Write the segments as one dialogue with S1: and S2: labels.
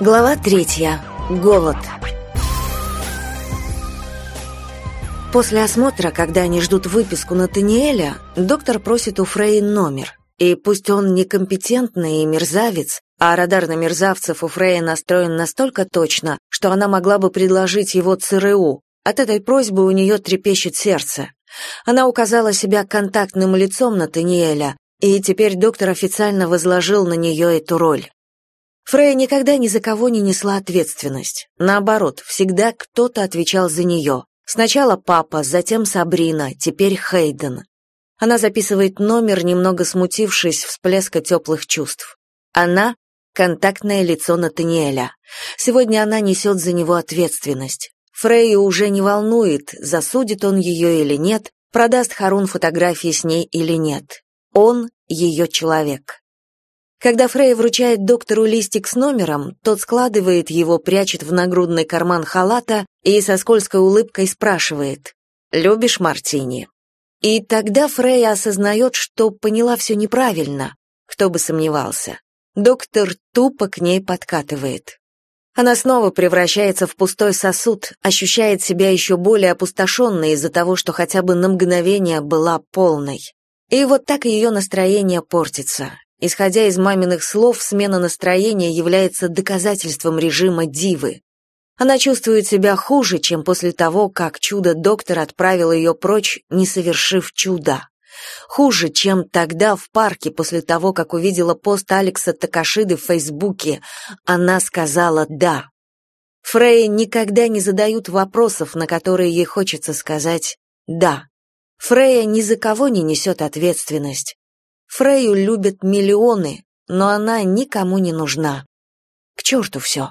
S1: Глава третья. Голод. После осмотра, когда они ждут выписку Натаниэля, доктор просит у Фрей номер. И пусть он некомпетентный и мерзавец, а радар на мерзавцев у Фрея настроен настолько точно, что она могла бы предложить его ЦРУ. От этой просьбы у нее трепещет сердце. Она указала себя контактным лицом Натаниэля, и теперь доктор официально возложил на нее эту роль. Фрея никогда ни за кого не несла ответственность. Наоборот, всегда кто-то отвечал за нее. Сначала папа, затем Сабрина, теперь Хейден. Она записывает номер, немного смутившись всплеска теплых чувств. Она — контактное лицо Натаниэля. Сегодня она несет за него ответственность. Фрейю уже не волнует, засудит он ее или нет, продаст Харун фотографии с ней или нет. Он — ее человек. Когда Фрей вручает доктору листик с номером, тот складывает его, прячет в нагрудный карман халата и со скользкой улыбкой спрашивает «Любишь мартини?». И тогда Фрей осознает, что поняла все неправильно, кто бы сомневался. Доктор тупо к ней подкатывает. Она снова превращается в пустой сосуд, ощущает себя еще более опустошенной из-за того, что хотя бы на мгновение была полной. И вот так ее настроение портится. Исходя из маминых слов, смена настроения является доказательством режима дивы. Она чувствует себя хуже, чем после того, как чудо-доктор отправил ее прочь, не совершив чуда. Хуже, чем тогда в парке после того, как увидела пост Алекса Такашиды в Фейсбуке. Она сказала «да». Фрей никогда не задают вопросов, на которые ей хочется сказать «да». Фрея ни за кого не несет ответственность. Фрейю любят миллионы, но она никому не нужна. К черту все.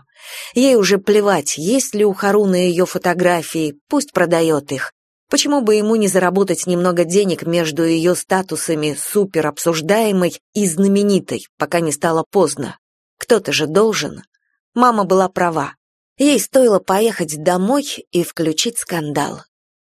S1: Ей уже плевать, есть ли у Харуна ее фотографии, пусть продает их. Почему бы ему не заработать немного денег между ее статусами супер обсуждаемой и знаменитой, пока не стало поздно? Кто-то же должен. Мама была права. Ей стоило поехать домой и включить скандал.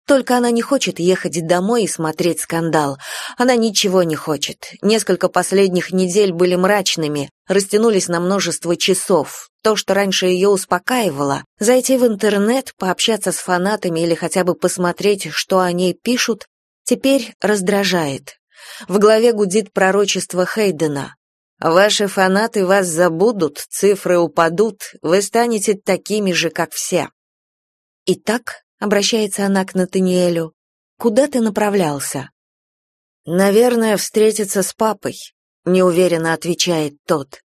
S1: Только она не хочет ехать домой и смотреть скандал. Она ничего не хочет. Несколько последних недель были мрачными, растянулись на множество часов. То, что раньше ее успокаивало, зайти в интернет, пообщаться с фанатами или хотя бы посмотреть, что о ней пишут, теперь раздражает. В голове гудит пророчество Хейдена. Ваши фанаты вас забудут, цифры упадут, вы станете такими же, как все. Итак, обращается она к Натаниэлю. Куда ты направлялся? Наверное, встретиться с папой, неуверенно отвечает тот.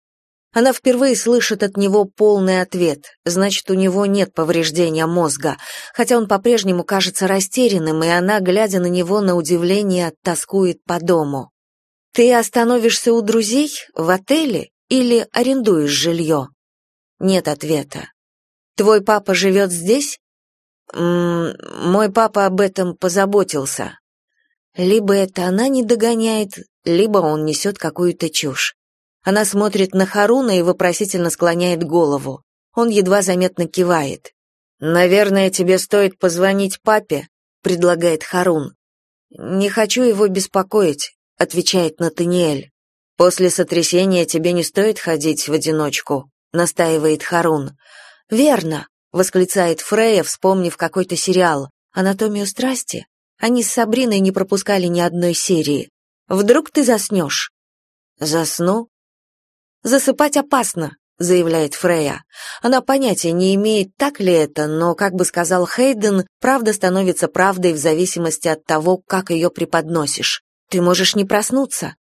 S1: Она впервые слышит от него полный ответ, значит, у него нет повреждения мозга, хотя он по-прежнему кажется растерянным, и она, глядя на него на удивление, тоскует по дому. «Ты остановишься у друзей, в отеле или арендуешь жилье?» Нет ответа. «Твой папа живет здесь?» Мой папа об этом позаботился. Либо это она не догоняет, либо он несет какую-то чушь. Она смотрит на Харуна и вопросительно склоняет голову. Он едва заметно кивает. «Наверное, тебе стоит позвонить папе», — предлагает Харун. «Не хочу его беспокоить», — отвечает Натаниэль. «После сотрясения тебе не стоит ходить в одиночку», — настаивает Харун. «Верно», восклицает Фрея, вспомнив какой-то сериал «Анатомию страсти». Они с Сабриной не пропускали ни одной серии. Вдруг ты заснешь?» «Засну?» «Засыпать опасно», — заявляет Фрея. Она понятия не имеет, так ли это, но, как бы сказал Хейден, правда становится правдой в зависимости от того, как ее преподносишь. Ты можешь не проснуться.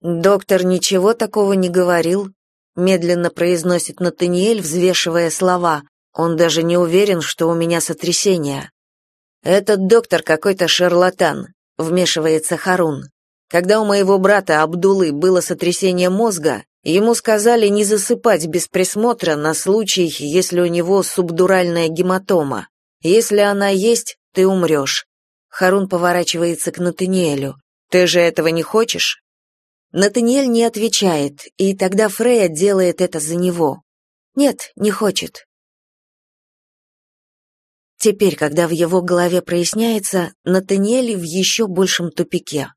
S1: Доктор ничего такого не говорил, медленно произносит Натаниэль, взвешивая слова. Он даже не уверен, что у меня сотрясение. Этот доктор какой-то шарлатан, вмешивается Харун. Когда у моего брата Абдулы было сотрясение мозга, ему сказали не засыпать без присмотра на случай, если у него субдуральная гематома. Если она есть, ты умрешь. Харун поворачивается к Натаниэлю. Ты же этого не хочешь? Натаниэль не отвечает, и тогда Фрея делает это за него. Нет, не хочет. Теперь, когда в его голове проясняется, Натаниэль в еще большем тупике.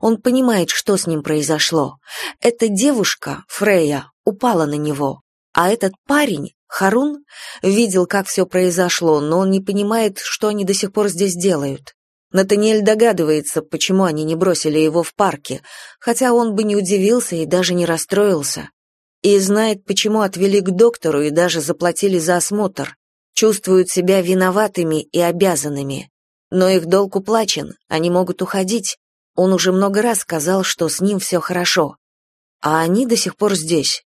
S1: Он понимает, что с ним произошло. Эта девушка, Фрея, упала на него, а этот парень, Харун, видел, как все произошло, но он не понимает, что они до сих пор здесь делают. Натаниэль догадывается, почему они не бросили его в парке, хотя он бы не удивился и даже не расстроился. И знает, почему отвели к доктору и даже заплатили за осмотр. Чувствуют себя виноватыми и обязанными. Но их долг уплачен, они могут уходить. Он уже много раз сказал, что с ним все хорошо. А они до сих пор здесь.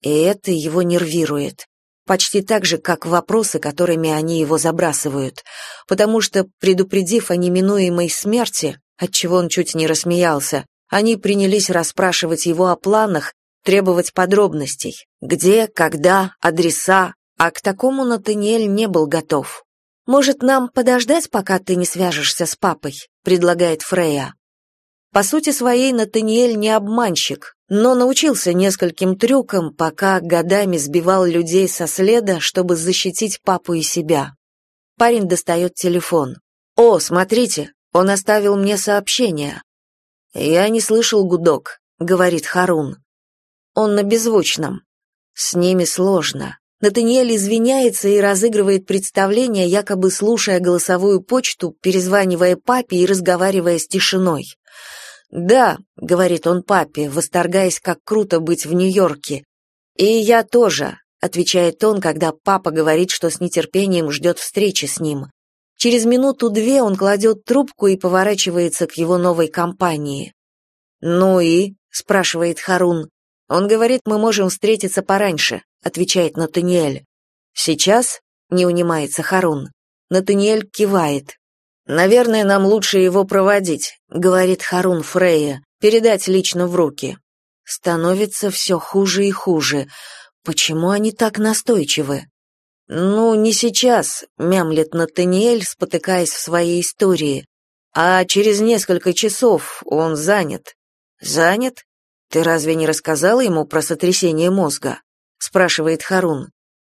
S1: И это его нервирует почти так же, как вопросы, которыми они его забрасывают, потому что, предупредив о неминуемой смерти, отчего он чуть не рассмеялся, они принялись расспрашивать его о планах, требовать подробностей. Где, когда, адреса, а к такому Натаниэль не был готов. «Может, нам подождать, пока ты не свяжешься с папой?» — предлагает Фрея. По сути своей Натаниэль не обманщик, но научился нескольким трюкам, пока годами сбивал людей со следа, чтобы защитить папу и себя. Парень достает телефон. «О, смотрите, он оставил мне сообщение». «Я не слышал гудок», — говорит Харун. Он на беззвучном. С ними сложно. Натаниэль извиняется и разыгрывает представление, якобы слушая голосовую почту, перезванивая папе и разговаривая с тишиной. «Да», — говорит он папе, восторгаясь, как круто быть в Нью-Йорке. «И я тоже», — отвечает он, когда папа говорит, что с нетерпением ждет встречи с ним. Через минуту-две он кладет трубку и поворачивается к его новой компании. «Ну и?» — спрашивает Харун. «Он говорит, мы можем встретиться пораньше», — отвечает Натаниэль. «Сейчас?» — не унимается Харун. Натаниэль кивает. «Наверное, нам лучше его проводить», — говорит Харун Фрея, «передать лично в руки». Становится все хуже и хуже. Почему они так настойчивы? «Ну, не сейчас», — мямлет Натаниэль, спотыкаясь в своей истории. «А через несколько часов он занят». «Занят? Ты разве не рассказала ему про сотрясение мозга?» — спрашивает Харун.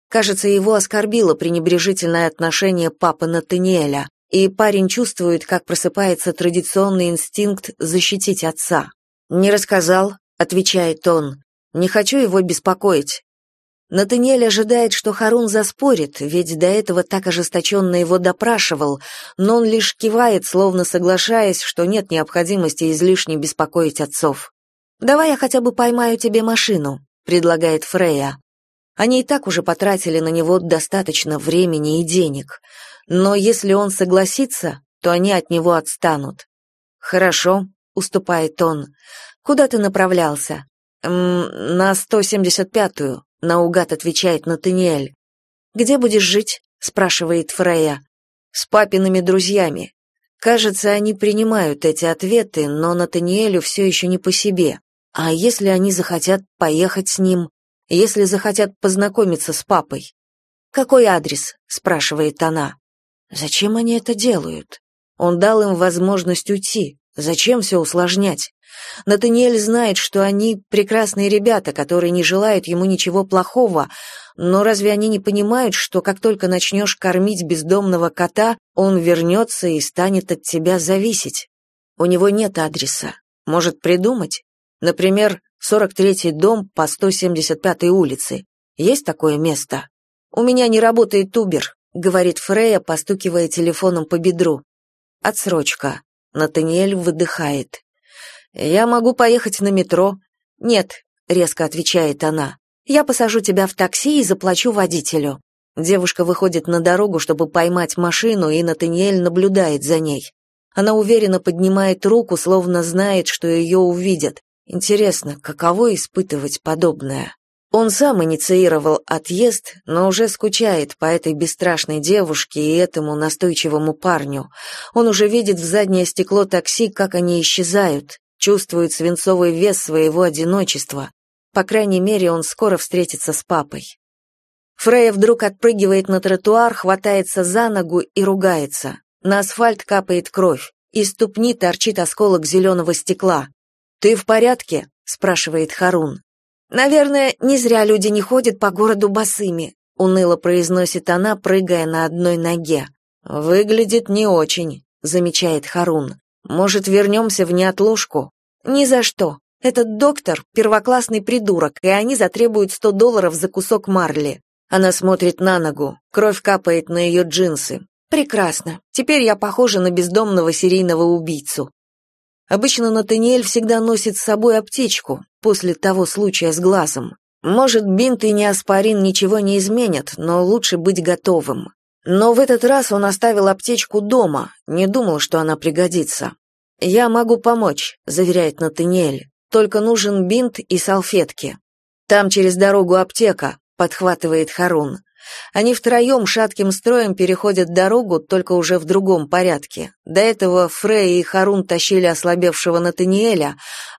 S1: Кажется, его оскорбило пренебрежительное отношение папы Натаниэля и парень чувствует, как просыпается традиционный инстинкт защитить отца. «Не рассказал», — отвечает он, — «не хочу его беспокоить». Натаниэль ожидает, что Харун заспорит, ведь до этого так ожесточенно его допрашивал, но он лишь кивает, словно соглашаясь, что нет необходимости излишне беспокоить отцов. «Давай я хотя бы поймаю тебе машину», — предлагает Фрея. Они и так уже потратили на него достаточно времени и денег — но если он согласится, то они от него отстанут. Хорошо, уступает он. Куда ты направлялся? М на 175-ю, наугад отвечает Натаниэль. Где будешь жить? спрашивает Фрея. С папиными друзьями. Кажется, они принимают эти ответы, но Натаниэлю все еще не по себе. А если они захотят поехать с ним? Если захотят познакомиться с папой? Какой адрес? спрашивает она. Зачем они это делают? Он дал им возможность уйти. Зачем все усложнять? Натаниэль знает, что они прекрасные ребята, которые не желают ему ничего плохого, но разве они не понимают, что как только начнешь кормить бездомного кота, он вернется и станет от тебя зависеть? У него нет адреса. Может придумать? Например, 43-й дом по 175-й улице. Есть такое место? У меня не работает Убер, — говорит Фрея, постукивая телефоном по бедру. «Отсрочка». Натаниэль выдыхает. «Я могу поехать на метро». «Нет», — резко отвечает она. «Я посажу тебя в такси и заплачу водителю». Девушка выходит на дорогу, чтобы поймать машину, и Натаниэль наблюдает за ней. Она уверенно поднимает руку, словно знает, что ее увидят. Интересно, каково испытывать подобное? Он сам инициировал отъезд, но уже скучает по этой бесстрашной девушке и этому настойчивому парню. Он уже видит в заднее стекло такси, как они исчезают, чувствует свинцовый вес своего одиночества. По крайней мере, он скоро встретится с папой. Фрея вдруг отпрыгивает на тротуар, хватается за ногу и ругается. На асфальт капает кровь, из ступни торчит осколок зеленого стекла. «Ты в порядке?» — спрашивает Харун. Наверное, не зря люди не ходят по городу босыми, уныло произносит она, прыгая на одной ноге. Выглядит не очень, замечает Харун. Может, вернемся в неотложку? Ни за что. Этот доктор — первоклассный придурок, и они затребуют сто долларов за кусок марли. Она смотрит на ногу, кровь капает на ее джинсы. Прекрасно. Теперь я похожа на бездомного серийного убийцу. Обычно Натаниэль всегда носит с собой аптечку после того случая с глазом. Может, бинт и неоспорин ничего не изменят, но лучше быть готовым. Но в этот раз он оставил аптечку дома, не думал, что она пригодится. «Я могу помочь», — заверяет Натаниэль. «Только нужен бинт и салфетки». «Там через дорогу аптека», — подхватывает Харун. Они втроем шатким строем переходят дорогу, только уже в другом порядке. До этого Фрей и Харун тащили ослабевшего Натаниэля,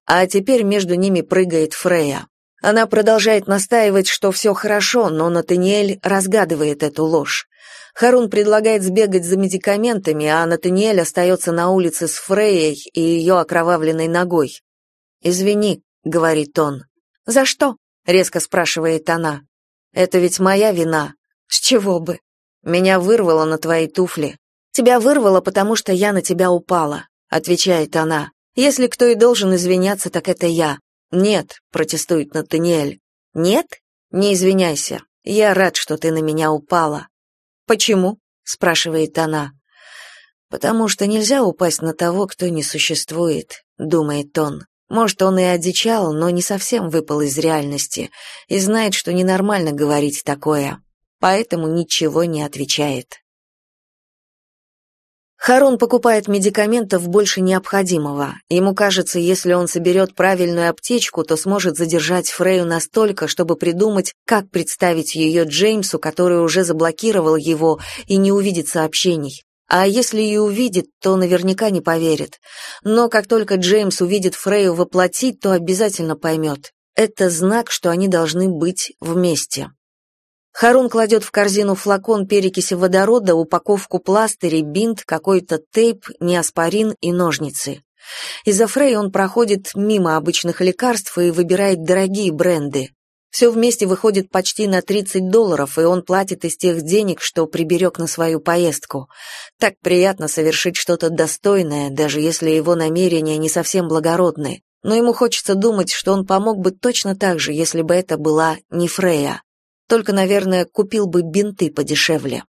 S1: а теперь между ними прыгает Фрея. Она продолжает настаивать, что все хорошо, но Натаниэль разгадывает эту ложь. Харун предлагает сбегать за медикаментами, а Натаниэль остается на улице с Фрейей и ее окровавленной ногой. «Извини», — говорит он. «За что?» — резко спрашивает она. «Это ведь моя вина». «С чего бы?» «Меня вырвало на твои туфли». «Тебя вырвало, потому что я на тебя упала», — отвечает она. «Если кто и должен извиняться, так это я». «Нет», — протестует Натаниэль. «Нет? Не извиняйся. Я рад, что ты на меня упала». «Почему?» — спрашивает она. «Потому что нельзя упасть на того, кто не существует», — думает он. Может, он и одичал, но не совсем выпал из реальности и знает, что ненормально говорить такое, поэтому ничего не отвечает. Харон покупает медикаментов больше необходимого. Ему кажется, если он соберет правильную аптечку, то сможет задержать Фрею настолько, чтобы придумать, как представить ее Джеймсу, который уже заблокировал его и не увидит сообщений. А если и увидит, то наверняка не поверит. Но как только Джеймс увидит Фрею воплотить, то обязательно поймет. Это знак, что они должны быть вместе. Харун кладет в корзину флакон перекиси водорода, упаковку пластырей, бинт, какой-то тейп, неоспорин и ножницы. Из-за Фрей он проходит мимо обычных лекарств и выбирает дорогие бренды. Все вместе выходит почти на 30 долларов, и он платит из тех денег, что приберег на свою поездку. Так приятно совершить что-то достойное, даже если его намерения не совсем благородны. Но ему хочется думать, что он помог бы точно так же, если бы это была не Фрея. Только, наверное, купил бы бинты подешевле.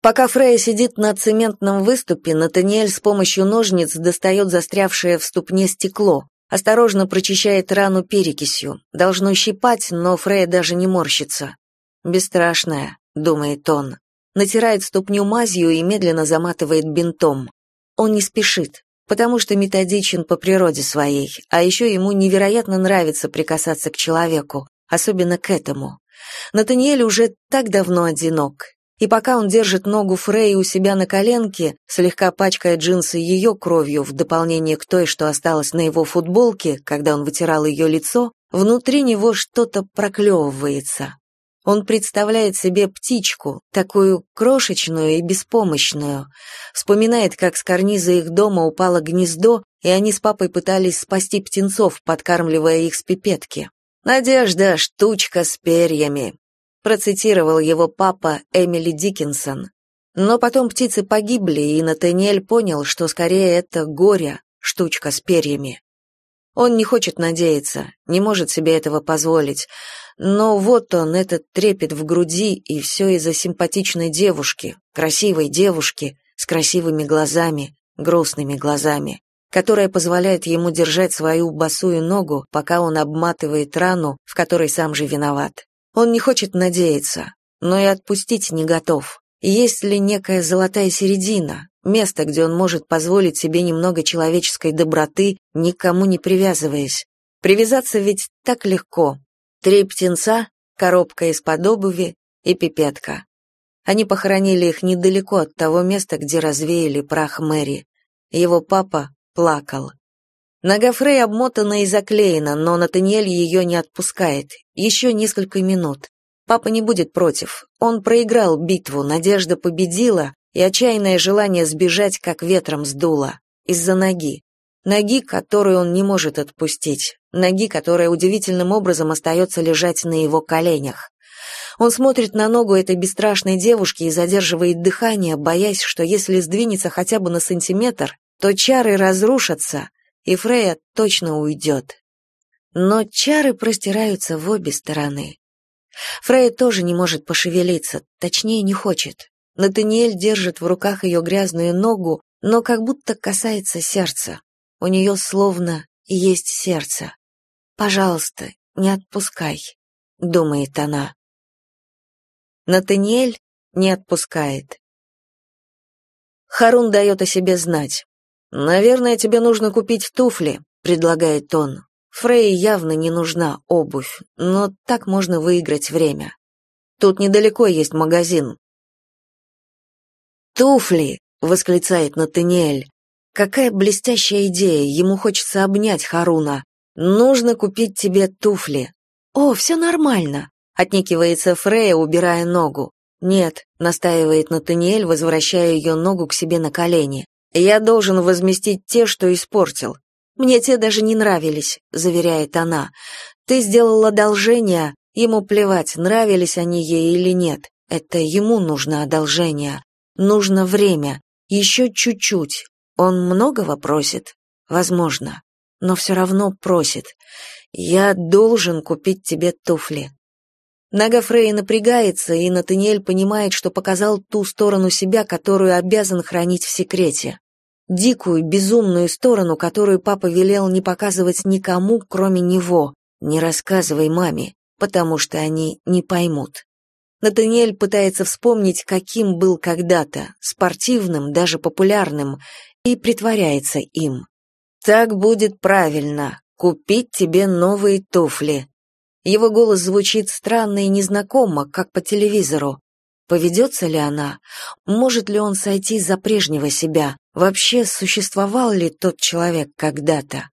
S1: Пока Фрея сидит на цементном выступе, Натаниэль с помощью ножниц достает застрявшее в ступне стекло, осторожно прочищает рану перекисью. Должно щипать, но Фрея даже не морщится. «Бесстрашная», — думает он. Натирает ступню мазью и медленно заматывает бинтом. Он не спешит потому что методичен по природе своей, а еще ему невероятно нравится прикасаться к человеку, особенно к этому. Натаниэль уже так давно одинок, и пока он держит ногу Фрей у себя на коленке, слегка пачкая джинсы ее кровью в дополнение к той, что осталось на его футболке, когда он вытирал ее лицо, внутри него что-то проклевывается. Он представляет себе птичку, такую крошечную и беспомощную. Вспоминает, как с карниза их дома упало гнездо, и они с папой пытались спасти птенцов, подкармливая их с пипетки. «Надежда — штучка с перьями», — процитировал его папа Эмили Диккенсон. Но потом птицы погибли, и Натаниэль понял, что скорее это горе, штучка с перьями. Он не хочет надеяться, не может себе этого позволить, но вот он, этот трепет в груди, и все из-за симпатичной девушки, красивой девушки, с красивыми глазами, грустными глазами, которая позволяет ему держать свою босую ногу, пока он обматывает рану, в которой сам же виноват. Он не хочет надеяться, но и отпустить не готов. Есть ли некая золотая середина, место, где он может позволить себе немного человеческой доброты, никому не привязываясь? Привязаться ведь так легко, Три птенца, коробка из-под обуви и пипетка. Они похоронили их недалеко от того места, где развеяли прах Мэри. Его папа плакал. Нога Фрей обмотана и заклеена, но Натаниэль ее не отпускает. Еще несколько минут. Папа не будет против. Он проиграл битву, надежда победила, и отчаянное желание сбежать как ветром сдуло. Из-за ноги. Ноги, которую он не может отпустить ноги, которая удивительным образом остается лежать на его коленях. Он смотрит на ногу этой бесстрашной девушки и задерживает дыхание, боясь, что если сдвинется хотя бы на сантиметр, то чары разрушатся, и Фрея точно уйдет. Но чары простираются в обе стороны. Фрея тоже не может пошевелиться, точнее, не хочет. Натаниэль держит в руках ее грязную ногу, но как будто касается сердца. У нее словно есть сердце. «Пожалуйста, не отпускай», — думает она. Натаниэль не отпускает. Харун дает о себе знать. «Наверное, тебе нужно купить туфли», — предлагает он. Фрей явно не нужна обувь, но так можно выиграть время. Тут недалеко есть магазин. «Туфли!» — восклицает Натаниэль. «Какая блестящая идея! Ему хочется обнять Харуна. Нужно купить тебе туфли». «О, все нормально!» — отнекивается Фрея, убирая ногу. «Нет», — настаивает Натаниэль, возвращая ее ногу к себе на колени. «Я должен возместить те, что испортил. Мне те даже не нравились, заверяет она. Ты сделал одолжение, ему плевать, нравились они ей или нет. Это ему нужно одолжение. Нужно время, еще чуть-чуть. Он многого просит? Возможно, но все равно просит. Я должен купить тебе туфли. Нога Фрея напрягается, и Натаниэль понимает, что показал ту сторону себя, которую обязан хранить в секрете дикую, безумную сторону, которую папа велел не показывать никому, кроме него. Не рассказывай маме, потому что они не поймут. Натаниэль пытается вспомнить, каким был когда-то, спортивным, даже популярным, и притворяется им. Так будет правильно. Купить тебе новые туфли. Его голос звучит странно и незнакомо, как по телевизору. Поведется ли она? Может ли он сойти за прежнего себя? Вообще, существовал ли тот человек когда-то?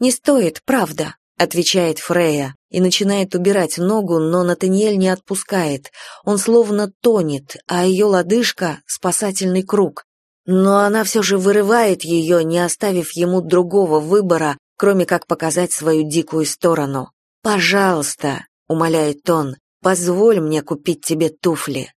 S1: «Не стоит, правда», — отвечает Фрея и начинает убирать ногу, но Натаниэль не отпускает. Он словно тонет, а ее лодыжка — спасательный круг. Но она все же вырывает ее, не оставив ему другого выбора, кроме как показать свою дикую сторону. «Пожалуйста», — умоляет он, — «позволь мне купить тебе туфли».